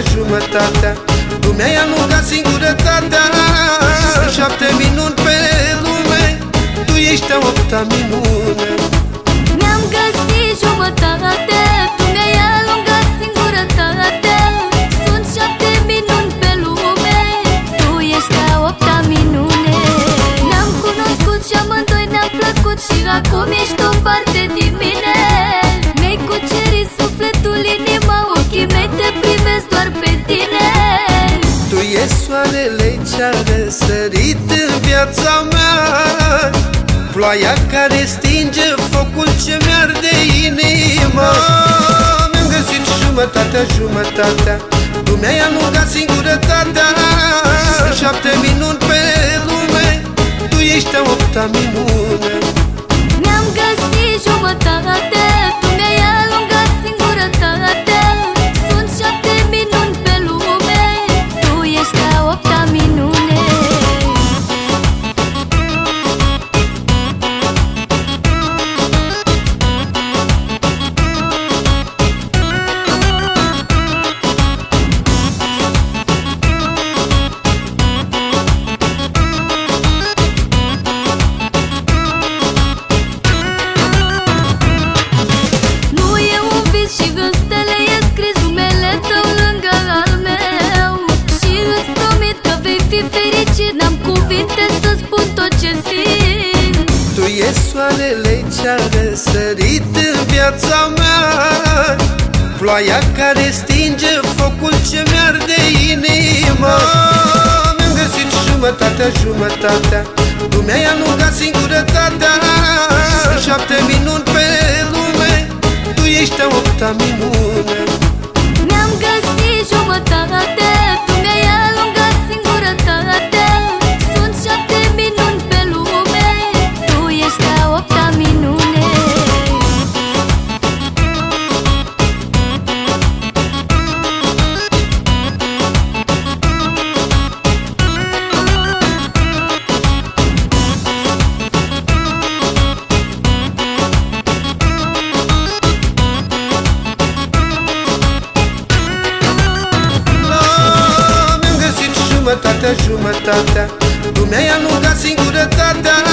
jumătatea, jumătatea Lumea i-a lungat singurătatea. Sunt șapte minuni pe lume. Tu ești a opta minune. Mi-am găsit jumătate. Tu mi-ai alungat singurătate. Sunt șapte minuni pe lume. Tu ești a opta minune. Ne-am cunoscut și amândoi ne-am plăcut Și acum ești o parte din mine ce-a răsărit în viața mea? Ploaia care stinge focul ce mi-arde inima. Mi-am găsit jumătatea, jumătatea. Lumea i-a lungat singurătatea. Sunt șapte minuni pe lume Tu ești a opta minune. Mi-am găsit jumătate soarele ce-a răsărit în viața mea. Ploaia care stinge focul ce mi-arde inima Mi-am găsit jumătatea, jumătatea Lumea i-a lungat singurătatea. Sunt șapte minuni pe lume Tu ești a opta minune. Mi-am găsit jumătate jumătatea, jumătatea Lumea i-a lungat singurătatea